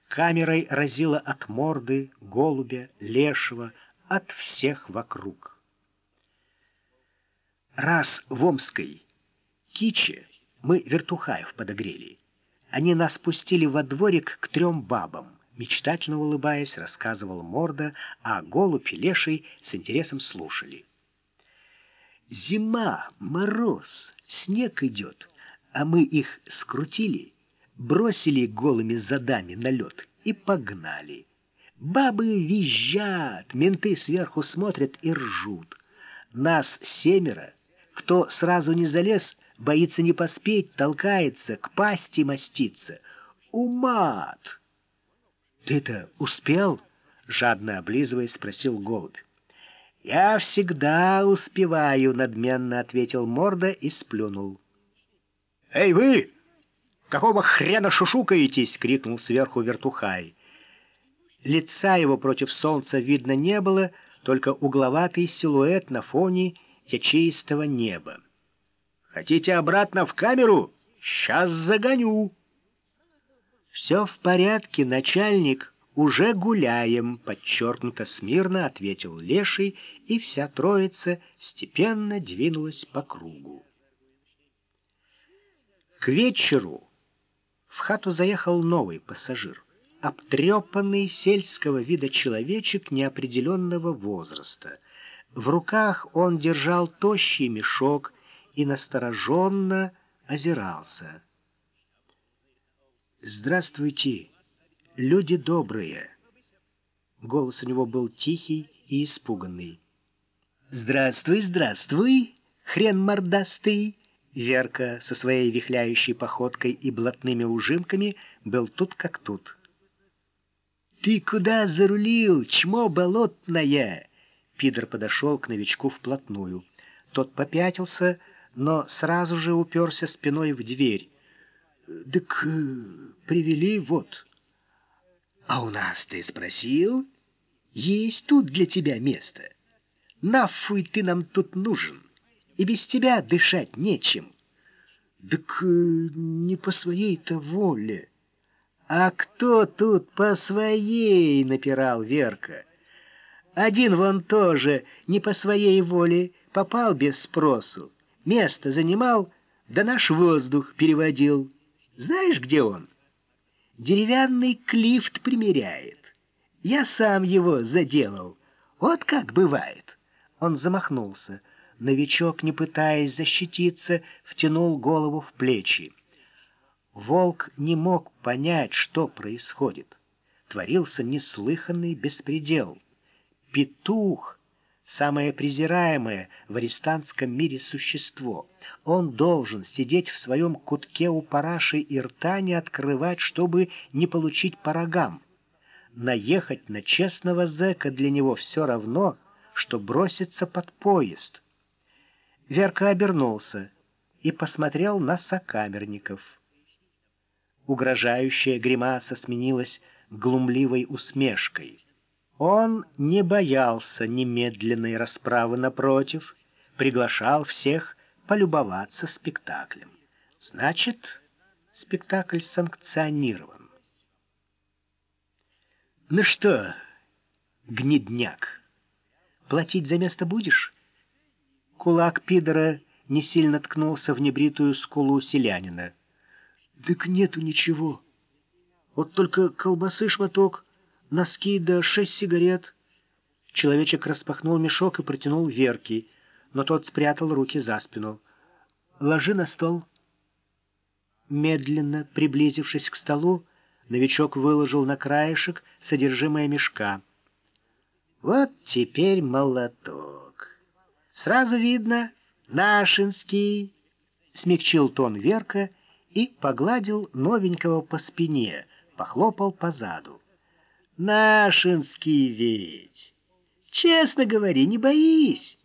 Камерой разило от морды, голубя, лешего, от всех вокруг. Раз в Омской киче мы вертухаев подогрели. Они нас пустили во дворик к трем бабам. Мечтательно улыбаясь, рассказывал Морда, а голубь и леший с интересом слушали. Зима, мороз, снег идет, а мы их скрутили, бросили голыми задами на лед и погнали. Бабы визжат, менты сверху смотрят и ржут. Нас семеро, кто сразу не залез, боится не поспеть, толкается, к пасти мастится. Умат! Ты-то успел? Жадно облизываясь, спросил голубь. Я всегда успеваю, надменно ответил морда и сплюнул. Эй вы! Какого хрена шушукаетесь? крикнул сверху вертухай. Лица его против солнца видно не было, только угловатый силуэт на фоне ячеистого неба. Хотите обратно в камеру? Сейчас загоню. Все в порядке, начальник, уже гуляем, подчеркнуто смирно ответил Леший, и вся троица степенно двинулась по кругу. К вечеру в хату заехал новый пассажир, обтрепанный сельского вида человечек неопределенного возраста. В руках он держал тощий мешок и настороженно озирался. «Здравствуйте, люди добрые!» Голос у него был тихий и испуганный. «Здравствуй, здравствуй, хрен мордастый!» Верка со своей вихляющей походкой и блатными ужимками был тут как тут. «Ты куда зарулил, чмо болотное?» Пидор подошел к новичку вплотную. Тот попятился, но сразу же уперся спиной в дверь. «Так э, привели вот». «А у нас ты спросил? Есть тут для тебя место. Нафуй ты нам тут нужен, и без тебя дышать нечем». «Так э, не по своей-то воле». «А кто тут по своей?» — напирал Верка. «Один вон тоже не по своей воле попал без спросу. Место занимал, да наш воздух переводил. Знаешь, где он? Деревянный клифт примеряет. Я сам его заделал. Вот как бывает. Он замахнулся. Новичок, не пытаясь защититься, втянул голову в плечи. Волк не мог понять, что происходит. Творился неслыханный беспредел. Петух самое презираемое в арестантском мире существо. Он должен сидеть в своем кутке у параши и рта не открывать, чтобы не получить по рогам. Наехать на честного зэка для него все равно, что броситься под поезд. Верка обернулся и посмотрел на сокамерников. Угрожающая гримаса сменилась глумливой усмешкой. Он не боялся немедленной расправы напротив, приглашал всех полюбоваться спектаклем. Значит, спектакль санкционирован. Ну что, гнедняк, платить за место будешь? Кулак пидора не сильно ткнулся в небритую скулу селянина. «Так нету ничего. Вот только колбасы шматок, носки да шесть сигарет». Человечек распахнул мешок и протянул Верке, но тот спрятал руки за спину. «Ложи на стол». Медленно приблизившись к столу, новичок выложил на краешек содержимое мешка. «Вот теперь молоток. Сразу видно, нашинский», — смягчил тон Верка и погладил новенького по спине, похлопал по заду. «Нашинский ведь! Честно говори, не боись!»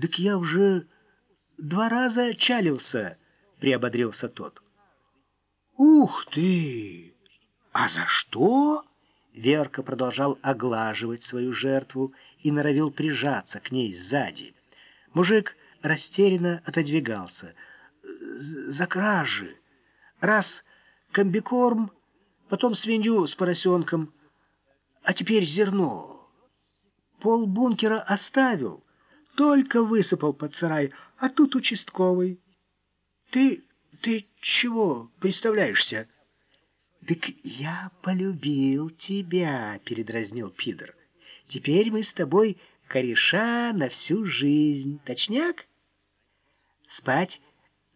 «Так я уже два раза чалился», — приободрился тот. «Ух ты! А за что?» Верка продолжал оглаживать свою жертву и норовил прижаться к ней сзади. Мужик растерянно отодвигался — за кражи. Раз комбикорм, потом свинью с поросенком, а теперь зерно. Пол бункера оставил, только высыпал под сарай, а тут участковый. Ты, ты чего представляешься? Так я полюбил тебя, передразнил Пидор. Теперь мы с тобой кореша на всю жизнь, точняк? Спать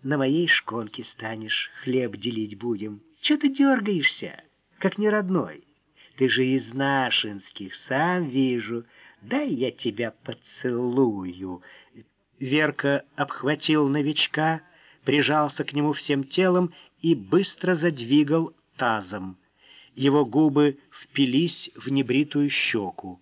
на моей шконке станешь, хлеб делить будем. Че ты дергаешься, как не родной? Ты же из нашинских, сам вижу. Дай я тебя поцелую». Верка обхватил новичка, прижался к нему всем телом и быстро задвигал тазом. Его губы впились в небритую щеку.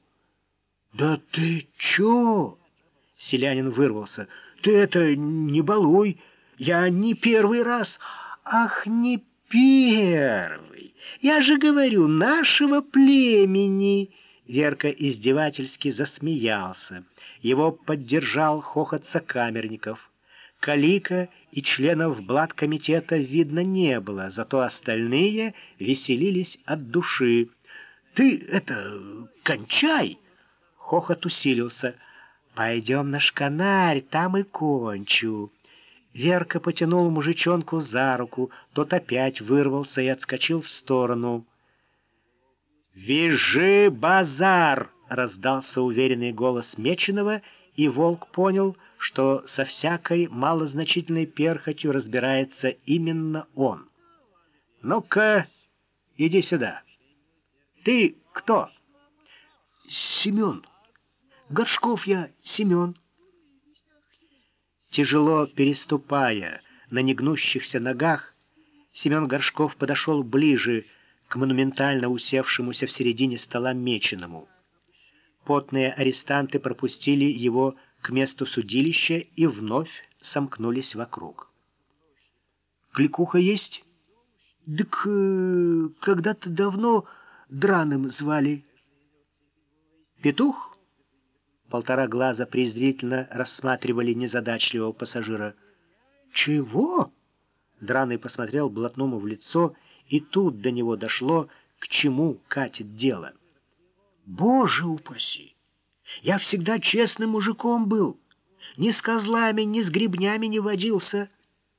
«Да ты чё?» — селянин вырвался. «Ты это не балуй!» Я не первый раз. Ах, не первый. Я же говорю, нашего племени. Верка издевательски засмеялся. Его поддержал хохот сокамерников. Калика и членов блаткомитета видно не было, зато остальные веселились от души. «Ты это... кончай!» Хохот усилился. «Пойдем на шканарь, там и кончу». Верка потянула мужичонку за руку, тот опять вырвался и отскочил в сторону. «Вяжи базар!» — раздался уверенный голос Меченого, и волк понял, что со всякой малозначительной перхотью разбирается именно он. «Ну-ка, иди сюда. Ты кто?» «Семен. Горшков я, Семен». Тяжело переступая на негнущихся ногах, Семен Горшков подошел ближе к монументально усевшемуся в середине стола меченому. Потные арестанты пропустили его к месту судилища и вновь сомкнулись вокруг. «Кликуха есть?» «Так э, когда-то давно драным звали». «Петух?» Полтора глаза презрительно рассматривали незадачливого пассажира. «Чего?» Драный посмотрел блатному в лицо, и тут до него дошло, к чему катит дело. «Боже упаси! Я всегда честным мужиком был. Ни с козлами, ни с грибнями не водился».